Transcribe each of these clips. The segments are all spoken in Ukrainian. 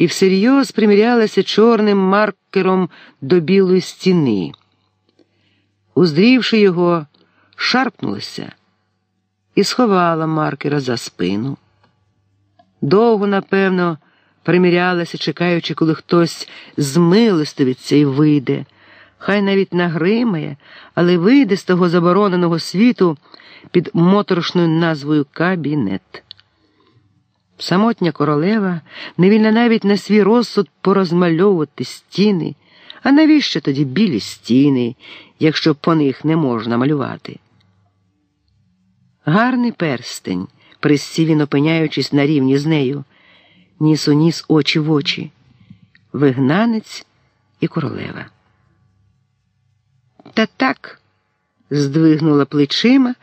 і всерйоз примірялася чорним маркером до білої стіни. Уздрівши його, шарпнулася і сховала маркера за спину. Довго, напевно, примірялася, чекаючи, коли хтось змилостивиться і вийде. Хай навіть нагримає, але вийде з того забороненого світу під моторошною назвою Кабінет. Самотня королева не вільна навіть на свій розсуд порозмальовувати стіни. А навіщо тоді білі стіни, якщо по них не можна малювати? Гарний перстень, присів він, опиняючись на рівні з нею, ніс у ніс очі в очі, вигнанець і королева. Та так, здвигнула плечима,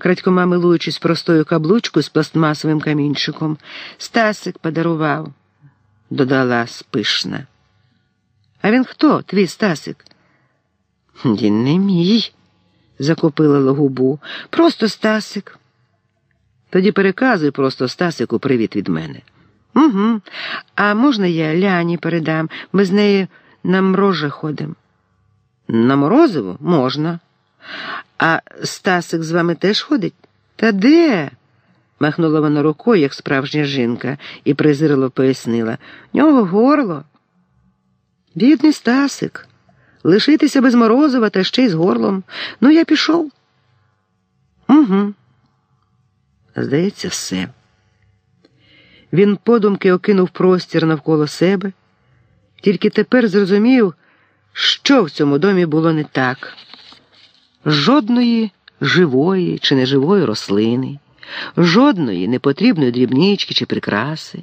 крадькома милуючись простою каблучкою з пластмасовим камінчиком. Стасик подарував, додала спишна. А він хто, твій Стасик? Він не мій, закопила губу. Просто Стасик. Тоді переказуй просто Стасику привіт від мене. Угу. А можна я Ляні передам? Ми з нею на мроже ходимо. На морозиво можна. А Стасик з вами теж ходить? Та де? махнула вона рукою, як справжня жінка, і презирливо пояснила. В нього горло. Бідний Стасик. Лишитися без Морозова та ще й з горлом. Ну, я пішов. Угу. Здається, все. Він подумки окинув простір навколо себе, тільки тепер зрозумів, що в цьому домі було не так. Жодної живої чи неживої рослини, жодної непотрібної дрібнички чи прикраси,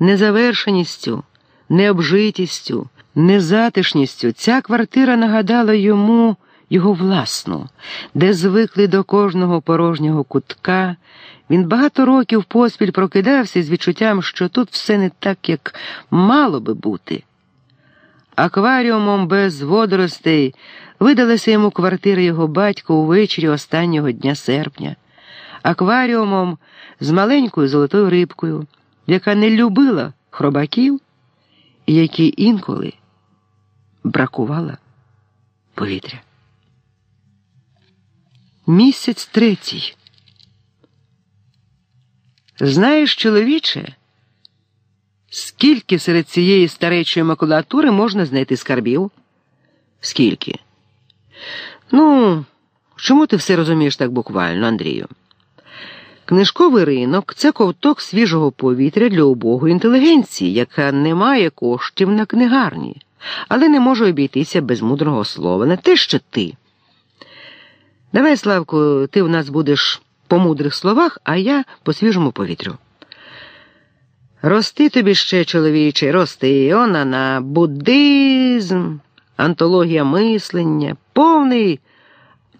незавершеністю, необжитістю, незатишністю ця квартира нагадала йому його власну, де звикли до кожного порожнього кутка. Він багато років поспіль прокидався з відчуттям, що тут все не так, як мало би бути. Акваріумом без водоростей видалася йому квартира його батька увечері останнього дня серпня, акваріумом з маленькою золотою рибкою, яка не любила хробаків і якій інколи бракувала повітря. Місяць третій. Знаєш, чоловіче, скільки серед цієї старечої макулатури можна знайти скарбів? Скільки? Ну, чому ти все розумієш так буквально, Андрію? Книжковий ринок це ковток свіжого повітря для убогої інтелігенції, яка не має коштів на книгарні, але не може обійтися без мудрого слова. Не те, що ти. Давай, Славку, ти в нас будеш по мудрих словах, а я по свіжому повітрю. Рости тобі ще, чоловіче, рости, она на буддизм, антологія мислення, повний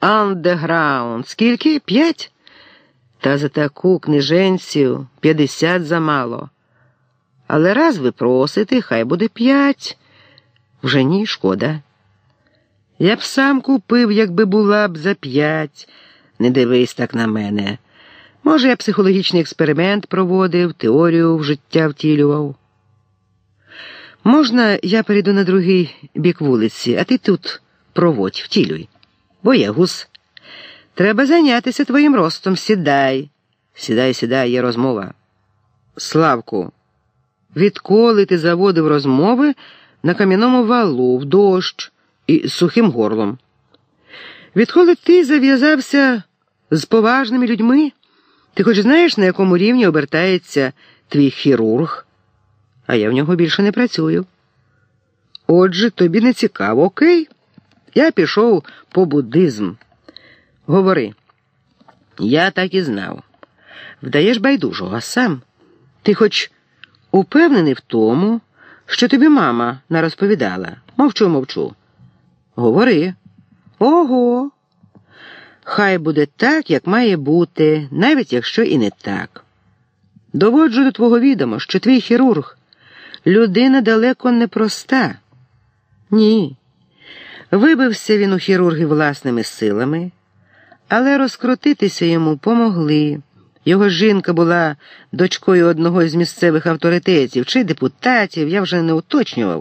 андеграунд. Скільки? П'ять? Та за таку книженцю п'ятдесят замало. Але раз ви просите, хай буде п'ять. Вже ні, шкода. Я б сам купив, якби була б за п'ять. Не дивись так на мене. Може, я психологічний експеримент проводив, теорію в життя втілював. Можна, я перейду на другий бік вулиці, а ти тут проводь, втілюй. Бо я гус. Треба зайнятися твоїм ростом. Сідай. Сідай, сідай, є розмова. Славку, відколи ти заводив розмови на кам'яному валу, в дощ і сухим горлом? Відколи ти зав'язався з поважними людьми? Ти хоч знаєш, на якому рівні обертається твій хірург, а я в нього більше не працюю. Отже, тобі не цікаво, окей? Я пішов по буддизм. Говори, я так і знав. Вдаєш байдужого, а сам. Ти хоч упевнений в тому, що тобі мама нарозповідала. Мовчу, мовчу. Говори. Ого. Хай буде так, як має бути, навіть якщо і не так. Доводжу до твого відома, що твій хірург людина далеко не проста. Ні. Вибився він у хірурги власними силами, але розкрутитися йому помогли. Його жінка була дочкою одного з місцевих авторитетів чи депутатів, я вже не уточнював.